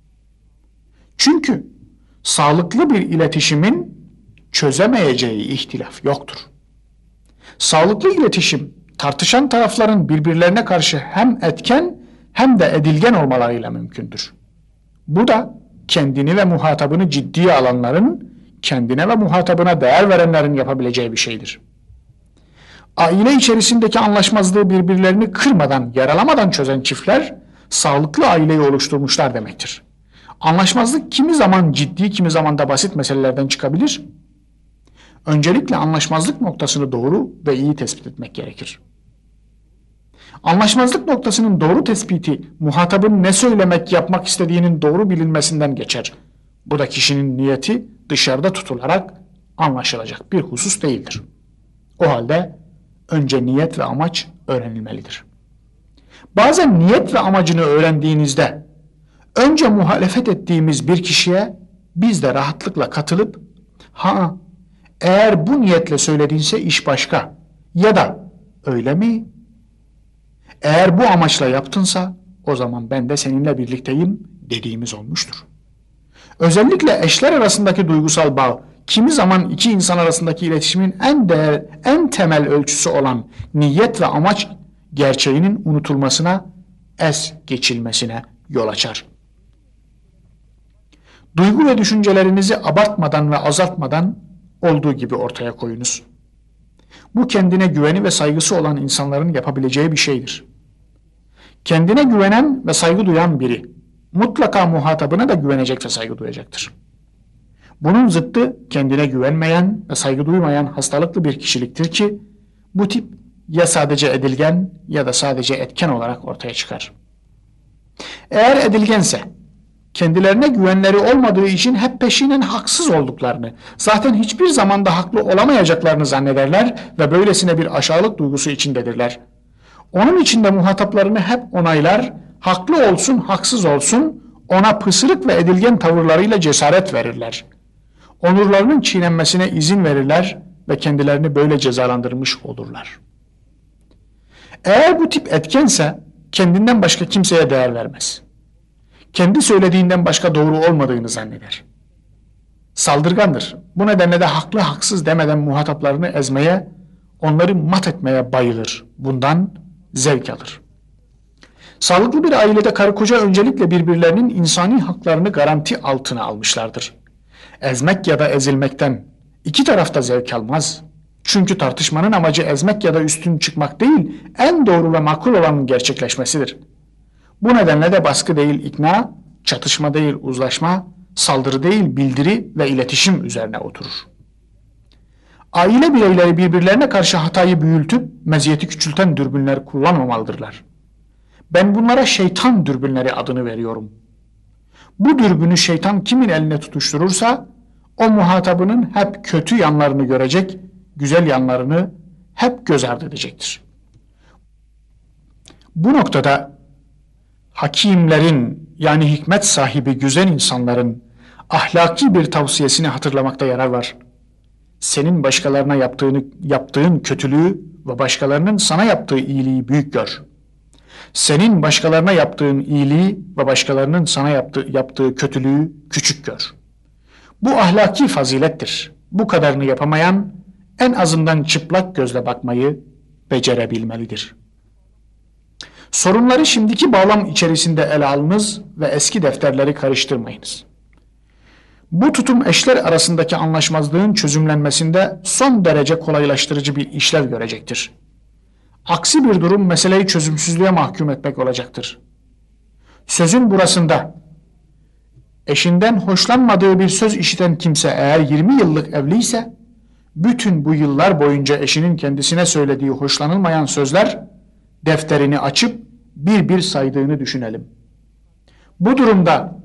B: Çünkü sağlıklı bir iletişimin çözemeyeceği ihtilaf yoktur. Sağlıklı iletişim tartışan tarafların birbirlerine karşı hem etken hem de edilgen olmalarıyla mümkündür. Bu da kendini ve muhatabını ciddiye alanların, kendine ve muhatabına değer verenlerin yapabileceği bir şeydir. Aile içerisindeki anlaşmazlığı birbirlerini kırmadan, yaralamadan çözen çiftler, sağlıklı aileyi oluşturmuşlar demektir. Anlaşmazlık kimi zaman ciddi, kimi zaman da basit meselelerden çıkabilir. Öncelikle anlaşmazlık noktasını doğru ve iyi tespit etmek gerekir. Anlaşmazlık noktasının doğru tespiti muhatabın ne söylemek yapmak istediğinin doğru bilinmesinden geçer. Bu da kişinin niyeti dışarıda tutularak anlaşılacak bir husus değildir. O halde önce niyet ve amaç öğrenilmelidir. Bazen niyet ve amacını öğrendiğinizde önce muhalefet ettiğimiz bir kişiye biz de rahatlıkla katılıp ha eğer bu niyetle söyledinse iş başka ya da öyle mi eğer bu amaçla yaptınsa o zaman ben de seninle birlikteyim dediğimiz olmuştur. Özellikle eşler arasındaki duygusal bağ kimi zaman iki insan arasındaki iletişimin en değer, en temel ölçüsü olan niyet ve amaç gerçeğinin unutulmasına, es geçilmesine yol açar. Duygu ve düşüncelerinizi abartmadan ve azaltmadan olduğu gibi ortaya koyunuz. Bu kendine güveni ve saygısı olan insanların yapabileceği bir şeydir. Kendine güvenen ve saygı duyan biri mutlaka muhatabına da güvenecek ve saygı duyacaktır. Bunun zıttı kendine güvenmeyen ve saygı duymayan hastalıklı bir kişiliktir ki bu tip ya sadece edilgen ya da sadece etken olarak ortaya çıkar. Eğer edilgense kendilerine güvenleri olmadığı için hep peşinen haksız olduklarını, zaten hiçbir zamanda haklı olamayacaklarını zannederler ve böylesine bir aşağılık duygusu içindedirler. Onun içinde muhataplarını hep onaylar, haklı olsun haksız olsun ona pısırık ve edilgen tavırlarıyla cesaret verirler. Onurlarının çiğnenmesine izin verirler ve kendilerini böyle cezalandırmış olurlar. Eğer bu tip etkense kendinden başka kimseye değer vermez. Kendi söylediğinden başka doğru olmadığını zanneder. Saldırgandır. Bu nedenle de haklı haksız demeden muhataplarını ezmeye, onları mat etmeye bayılır. Bundan zevk alır. Sağlıklı bir ailede karı koca öncelikle birbirlerinin insani haklarını garanti altına almışlardır. Ezmek ya da ezilmekten iki tarafta zevk almaz. Çünkü tartışmanın amacı ezmek ya da üstün çıkmak değil, en doğru ve makul olanın gerçekleşmesidir. Bu nedenle de baskı değil ikna, çatışma değil uzlaşma, saldırı değil bildiri ve iletişim üzerine oturur. Aile bireyleri birbirlerine karşı hatayı büyültüp meziyeti küçülten dürbünler kullanmamalıdırlar. Ben bunlara şeytan dürbünleri adını veriyorum. Bu dürbünü şeytan kimin eline tutuşturursa o muhatabının hep kötü yanlarını görecek, güzel yanlarını hep göz ardı edecektir. Bu noktada hakimlerin yani hikmet sahibi güzel insanların ahlaki bir tavsiyesini hatırlamakta yarar var. Senin başkalarına yaptığını, yaptığın kötülüğü ve başkalarının sana yaptığı iyiliği büyük gör. Senin başkalarına yaptığın iyiliği ve başkalarının sana yaptığı, yaptığı kötülüğü küçük gör. Bu ahlaki fazilettir. Bu kadarını yapamayan en azından çıplak gözle bakmayı becerebilmelidir. Sorunları şimdiki bağlam içerisinde ele alınız ve eski defterleri karıştırmayınız. Bu tutum eşler arasındaki anlaşmazlığın çözümlenmesinde son derece kolaylaştırıcı bir işlev görecektir. Aksi bir durum meseleyi çözümsüzlüğe mahkum etmek olacaktır. Sözün burasında eşinden hoşlanmadığı bir söz işiten kimse eğer 20 yıllık evliyse bütün bu yıllar boyunca eşinin kendisine söylediği hoşlanılmayan sözler defterini açıp bir bir saydığını düşünelim. Bu durumda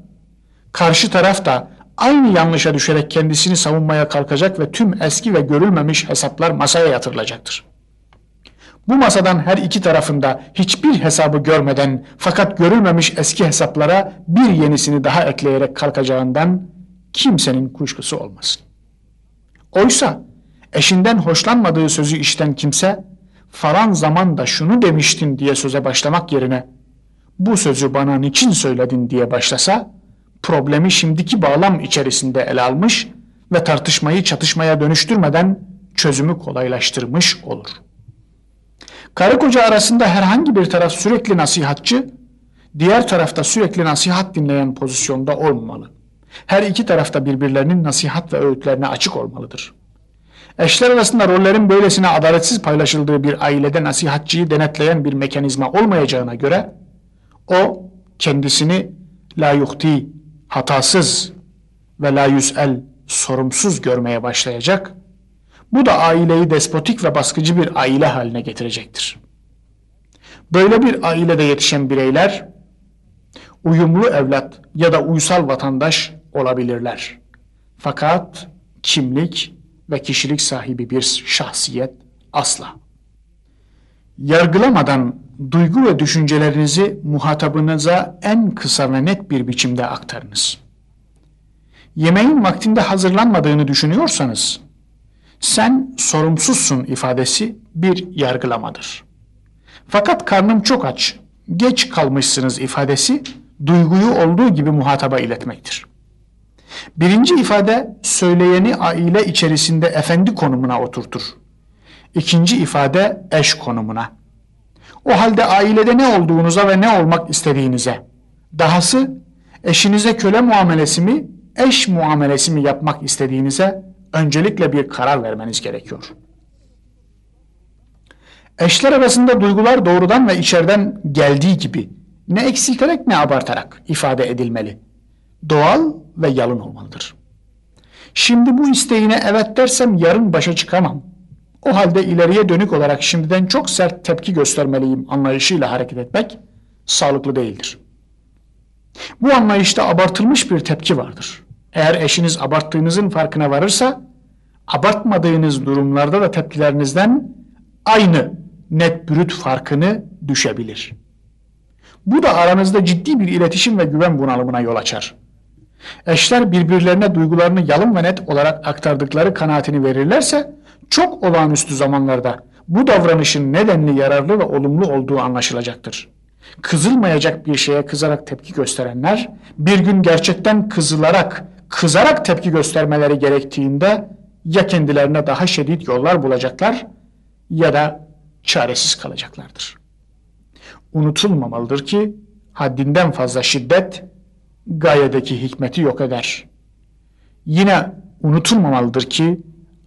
B: karşı taraf da aynı yanlışa düşerek kendisini savunmaya kalkacak ve tüm eski ve görülmemiş hesaplar masaya yatırılacaktır. Bu masadan her iki tarafında hiçbir hesabı görmeden fakat görülmemiş eski hesaplara bir yenisini daha ekleyerek kalkacağından kimsenin kuşkusu olmasın. Oysa eşinden hoşlanmadığı sözü işten kimse falan zamanda şunu demiştin diye söze başlamak yerine bu sözü bana niçin söyledin diye başlasa problemi şimdiki bağlam içerisinde ele almış ve tartışmayı çatışmaya dönüştürmeden çözümü kolaylaştırmış olur. Karı koca arasında herhangi bir taraf sürekli nasihatçı, diğer tarafta sürekli nasihat dinleyen pozisyonda olmamalı. Her iki tarafta birbirlerinin nasihat ve öğütlerine açık olmalıdır. Eşler arasında rollerin böylesine adaletsiz paylaşıldığı bir ailede nasihatçıyı denetleyen bir mekanizma olmayacağına göre o kendisini la yuhti hatasız ve la yüsel sorumsuz görmeye başlayacak. Bu da aileyi despotik ve baskıcı bir aile haline getirecektir. Böyle bir ailede yetişen bireyler uyumlu evlat ya da uysal vatandaş olabilirler. Fakat kimlik ve kişilik sahibi bir şahsiyet asla. Yargılamadan duygu ve düşüncelerinizi muhatabınıza en kısa ve net bir biçimde aktarınız. Yemeğin vaktinde hazırlanmadığını düşünüyorsanız, sen sorumsuzsun ifadesi bir yargılamadır. Fakat karnım çok aç, geç kalmışsınız ifadesi duyguyu olduğu gibi muhataba iletmektir. Birinci ifade söyleyeni aile içerisinde efendi konumuna oturtur. İkinci ifade eş konumuna. O halde ailede ne olduğunuza ve ne olmak istediğinize, dahası eşinize köle muamelesi mi, eş muamelesi mi yapmak istediğinize öncelikle bir karar vermeniz gerekiyor. Eşler arasında duygular doğrudan ve içeriden geldiği gibi ne eksilterek ne abartarak ifade edilmeli. Doğal ve yalın olmalıdır. Şimdi bu isteğine evet dersem yarın başa çıkamam. O halde ileriye dönük olarak şimdiden çok sert tepki göstermeliyim anlayışıyla hareket etmek sağlıklı değildir. Bu anlayışta abartılmış bir tepki vardır. Eğer eşiniz abarttığınızın farkına varırsa, abartmadığınız durumlarda da tepkilerinizden aynı net brüt farkını düşebilir. Bu da aranızda ciddi bir iletişim ve güven bunalımına yol açar. Eşler birbirlerine duygularını yalın ve net olarak aktardıkları kanaatini verirlerse, çok olağanüstü zamanlarda bu davranışın nedenli yararlı ve olumlu olduğu anlaşılacaktır. Kızılmayacak bir şeye kızarak tepki gösterenler, bir gün gerçekten kızılarak, kızarak tepki göstermeleri gerektiğinde ya kendilerine daha şiddet yollar bulacaklar ya da çaresiz kalacaklardır. Unutulmamalıdır ki haddinden fazla şiddet gayedeki hikmeti yok eder. Yine unutulmamalıdır ki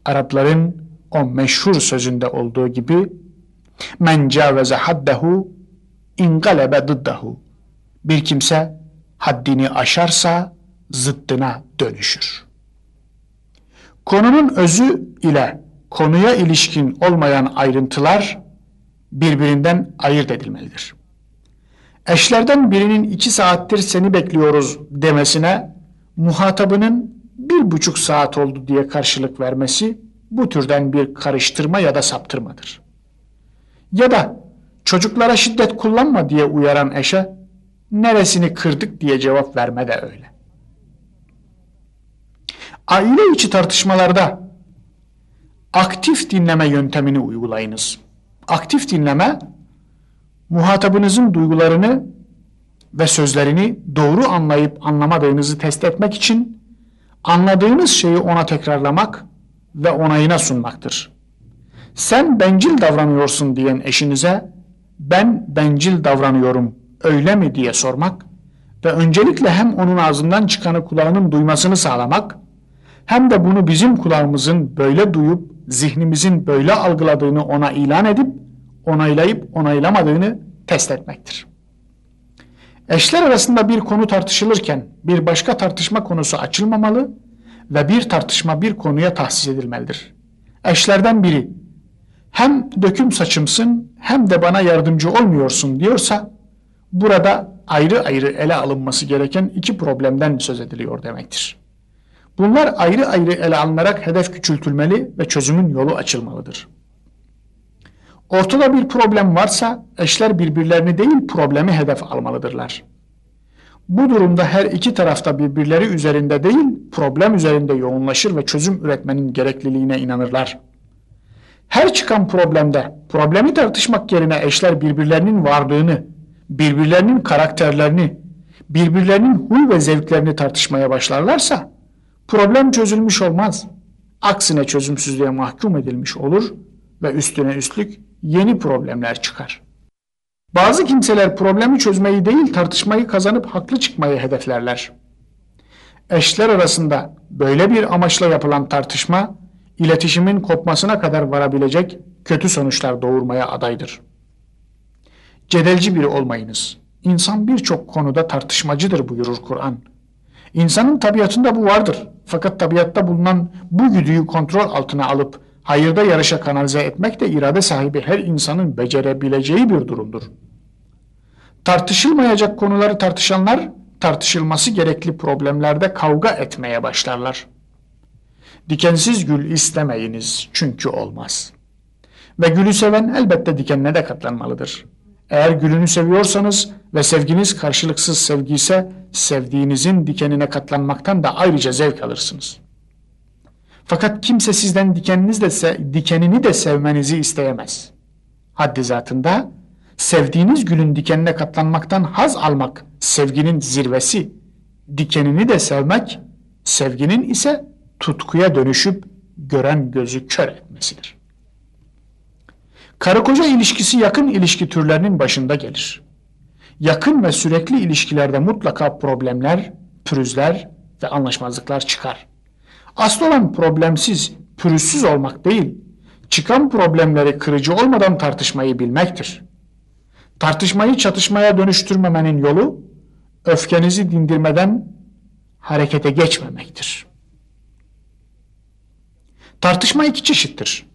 B: Arapların o meşhur sözünde olduğu gibi men caveze haddehu ingalebe dıddahu bir kimse haddini aşarsa zıttına dönüşür. Konunun özü ile konuya ilişkin olmayan ayrıntılar birbirinden ayırt edilmelidir. Eşlerden birinin iki saattir seni bekliyoruz demesine muhatabının bir buçuk saat oldu diye karşılık vermesi bu türden bir karıştırma ya da saptırmadır. Ya da çocuklara şiddet kullanma diye uyaran eşe neresini kırdık diye cevap verme de öyle. Aile içi tartışmalarda aktif dinleme yöntemini uygulayınız. Aktif dinleme, muhatabınızın duygularını ve sözlerini doğru anlayıp anlamadığınızı test etmek için anladığınız şeyi ona tekrarlamak ve onayına sunmaktır. Sen bencil davranıyorsun diyen eşinize ben bencil davranıyorum öyle mi diye sormak ve öncelikle hem onun ağzından çıkanı kulağının duymasını sağlamak hem de bunu bizim kulağımızın böyle duyup zihnimizin böyle algıladığını ona ilan edip onaylayıp onaylamadığını test etmektir. Eşler arasında bir konu tartışılırken bir başka tartışma konusu açılmamalı ve bir tartışma bir konuya tahsis edilmelidir. Eşlerden biri hem döküm saçımsın hem de bana yardımcı olmuyorsun diyorsa burada ayrı ayrı ele alınması gereken iki problemden söz ediliyor demektir. Bunlar ayrı ayrı ele alınarak hedef küçültülmeli ve çözümün yolu açılmalıdır. Ortada bir problem varsa eşler birbirlerini değil problemi hedef almalıdırlar. Bu durumda her iki tarafta birbirleri üzerinde değil problem üzerinde yoğunlaşır ve çözüm üretmenin gerekliliğine inanırlar. Her çıkan problemde problemi tartışmak yerine eşler birbirlerinin varlığını, birbirlerinin karakterlerini, birbirlerinin huy ve zevklerini tartışmaya başlarlarsa problem çözülmüş olmaz. Aksine çözümsüzlüğe mahkum edilmiş olur ve üstüne üstlük yeni problemler çıkar. Bazı kimseler problemi çözmeyi değil tartışmayı kazanıp haklı çıkmayı hedeflerler. Eşler arasında böyle bir amaçla yapılan tartışma iletişimin kopmasına kadar varabilecek kötü sonuçlar doğurmaya adaydır. Cedelci biri olmayınız. İnsan birçok konuda tartışmacıdır buyurur Kur'an. İnsanın tabiatında bu vardır. Fakat tabiatta bulunan bu güdüyü kontrol altına alıp hayırda yarışa kanalize etmek de irade sahibi her insanın becerebileceği bir durumdur. Tartışılmayacak konuları tartışanlar tartışılması gerekli problemlerde kavga etmeye başlarlar. Dikensiz gül istemeyiniz çünkü olmaz. Ve gülü seven elbette dikenine de katlanmalıdır. Eğer gülünü seviyorsanız ve sevginiz karşılıksız sevgi ise sevdiğinizin dikenine katlanmaktan da ayrıca zevk alırsınız. Fakat kimse sizden dikeniniz de dikenini de sevmenizi isteyemez. Haddi zatında sevdiğiniz gülün dikenine katlanmaktan haz almak sevginin zirvesi, dikenini de sevmek Sevginin ise tutkuya dönüşüp gören gözü kör etmesidir. Karı koca ilişkisi yakın ilişki türlerinin başında gelir. Yakın ve sürekli ilişkilerde mutlaka problemler, pürüzler ve anlaşmazlıklar çıkar. Asıl olan problemsiz, pürüzsüz olmak değil, çıkan problemleri kırıcı olmadan tartışmayı bilmektir. Tartışmayı çatışmaya dönüştürmemenin yolu, öfkenizi dindirmeden harekete geçmemektir. Tartışma iki çeşittir.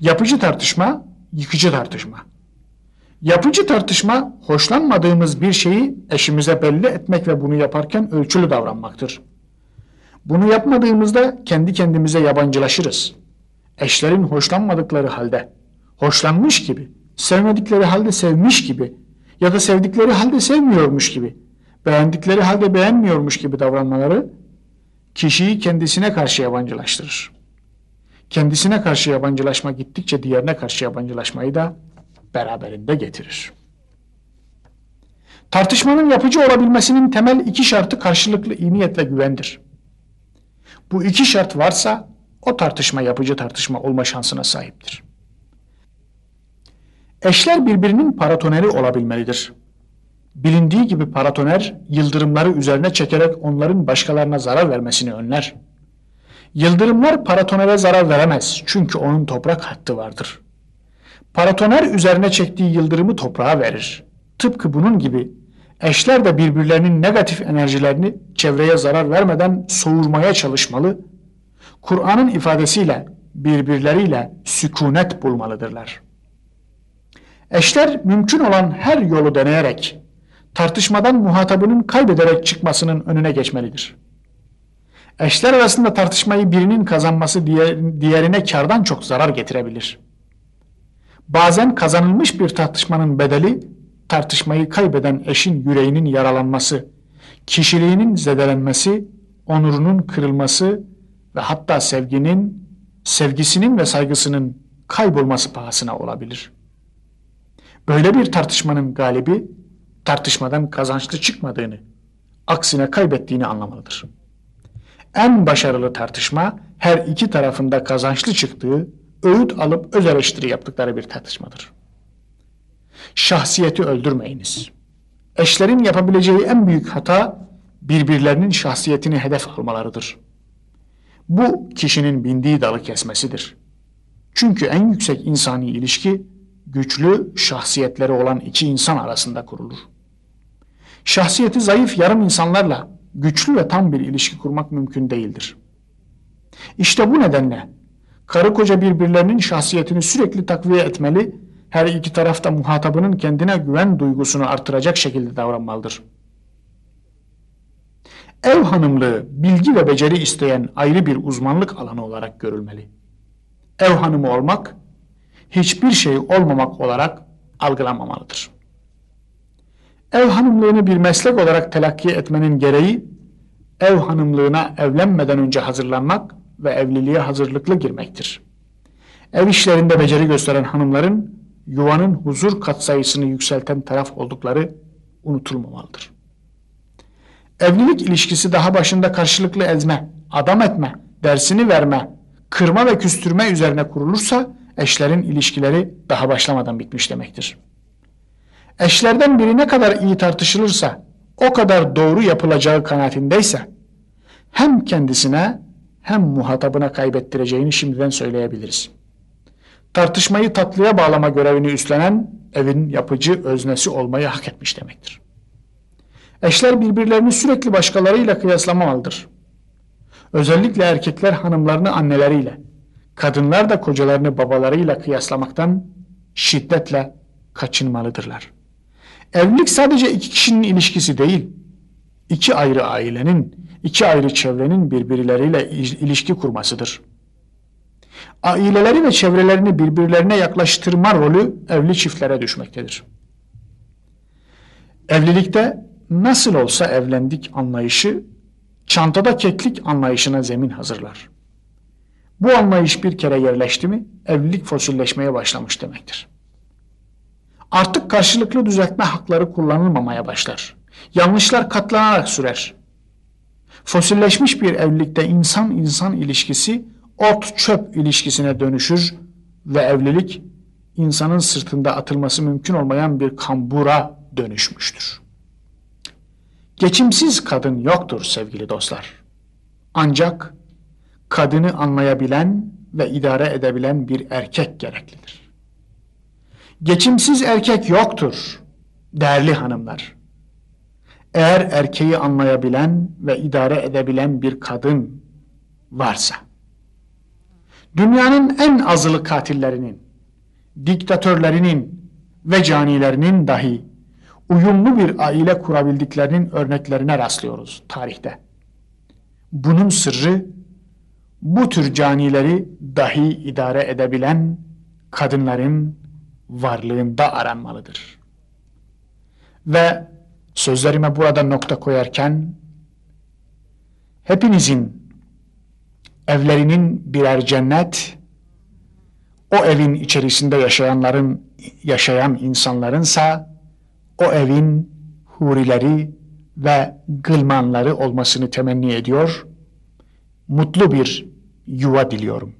B: Yapıcı tartışma, yıkıcı tartışma. Yapıcı tartışma, hoşlanmadığımız bir şeyi eşimize belli etmek ve bunu yaparken ölçülü davranmaktır. Bunu yapmadığımızda kendi kendimize yabancılaşırız. Eşlerin hoşlanmadıkları halde, hoşlanmış gibi, sevmedikleri halde sevmiş gibi ya da sevdikleri halde sevmiyormuş gibi, beğendikleri halde beğenmiyormuş gibi davranmaları kişiyi kendisine karşı yabancılaştırır. Kendisine karşı yabancılaşma gittikçe diğerine karşı yabancılaşmayı da beraberinde getirir. Tartışmanın yapıcı olabilmesinin temel iki şartı karşılıklı iyi niyet ve güvendir. Bu iki şart varsa o tartışma yapıcı tartışma olma şansına sahiptir. Eşler birbirinin paratoneri olabilmelidir. Bilindiği gibi paratoner yıldırımları üzerine çekerek onların başkalarına zarar vermesini önler. Yıldırımlar paratonere zarar veremez çünkü onun toprak hattı vardır. Paratoner üzerine çektiği yıldırımı toprağa verir. Tıpkı bunun gibi eşler de birbirlerinin negatif enerjilerini çevreye zarar vermeden soğurmaya çalışmalı, Kur'an'ın ifadesiyle birbirleriyle sükunet bulmalıdırlar. Eşler mümkün olan her yolu deneyerek tartışmadan muhatabının kaybederek çıkmasının önüne geçmelidir. Eşler arasında tartışmayı birinin kazanması diğerine kardan çok zarar getirebilir. Bazen kazanılmış bir tartışmanın bedeli tartışmayı kaybeden eşin yüreğinin yaralanması, kişiliğinin zedelenmesi, onurunun kırılması ve hatta sevginin, sevgisinin ve saygısının kaybolması pahasına olabilir. Böyle bir tartışmanın galibi tartışmadan kazançlı çıkmadığını, aksine kaybettiğini anlamalıdır. En başarılı tartışma her iki tarafında kazançlı çıktığı, öğüt alıp öz eleştiri yaptıkları bir tartışmadır. Şahsiyeti öldürmeyiniz. Eşlerin yapabileceği en büyük hata birbirlerinin şahsiyetini hedef almalarıdır. Bu kişinin bindiği dalı kesmesidir. Çünkü en yüksek insani ilişki güçlü şahsiyetleri olan iki insan arasında kurulur. Şahsiyeti zayıf yarım insanlarla güçlü ve tam bir ilişki kurmak mümkün değildir. İşte bu nedenle karı koca birbirlerinin şahsiyetini sürekli takviye etmeli, her iki tarafta muhatabının kendine güven duygusunu artıracak şekilde davranmalıdır. Ev hanımlığı bilgi ve beceri isteyen ayrı bir uzmanlık alanı olarak görülmeli. Ev hanımı olmak, hiçbir şey olmamak olarak algılanmamalıdır. Ev hanımlığını bir meslek olarak telakki etmenin gereği, ev hanımlığına evlenmeden önce hazırlanmak ve evliliğe hazırlıklı girmektir. Ev işlerinde beceri gösteren hanımların yuvanın huzur katsayısını yükselten taraf oldukları unutulmamalıdır. Evlilik ilişkisi daha başında karşılıklı ezme, adam etme, dersini verme, kırma ve küstürme üzerine kurulursa eşlerin ilişkileri daha başlamadan bitmiş demektir. Eşlerden biri ne kadar iyi tartışılırsa o kadar doğru yapılacağı kanaatindeyse hem kendisine hem muhatabına kaybettireceğini şimdiden söyleyebiliriz. Tartışmayı tatlıya bağlama görevini üstlenen evin yapıcı öznesi olmayı hak etmiş demektir. Eşler birbirlerini sürekli başkalarıyla kıyaslamamalıdır. Özellikle erkekler hanımlarını anneleriyle, kadınlar da kocalarını babalarıyla kıyaslamaktan şiddetle kaçınmalıdırlar. Evlilik sadece iki kişinin ilişkisi değil, iki ayrı ailenin, iki ayrı çevrenin birbirleriyle ilişki kurmasıdır. Aileleri ve çevrelerini birbirlerine yaklaştırma rolü evli çiftlere düşmektedir. Evlilikte nasıl olsa evlendik anlayışı, çantada keklik anlayışına zemin hazırlar. Bu anlayış bir kere yerleşti mi, evlilik fosilleşmeye başlamış demektir. Artık karşılıklı düzeltme hakları kullanılmamaya başlar. Yanlışlar katlanarak sürer. Fosilleşmiş bir evlilikte insan-insan ilişkisi ot-çöp ilişkisine dönüşür ve evlilik insanın sırtında atılması mümkün olmayan bir kambura dönüşmüştür. Geçimsiz kadın yoktur sevgili dostlar. Ancak kadını anlayabilen ve idare edebilen bir erkek gereklidir. Geçimsiz erkek yoktur değerli hanımlar. Eğer erkeği anlayabilen ve idare edebilen bir kadın varsa, dünyanın en azılı katillerinin, diktatörlerinin ve canilerinin dahi uyumlu bir aile kurabildiklerinin örneklerine rastlıyoruz tarihte. Bunun sırrı bu tür canileri dahi idare edebilen kadınların varlığında aranmalıdır. Ve sözlerime burada nokta koyarken hepinizin evlerinin birer cennet, o evin içerisinde yaşayanların yaşayan insanlarınsa o evin hurileri ve gılmanları olmasını temenni ediyor. Mutlu bir yuva diliyorum.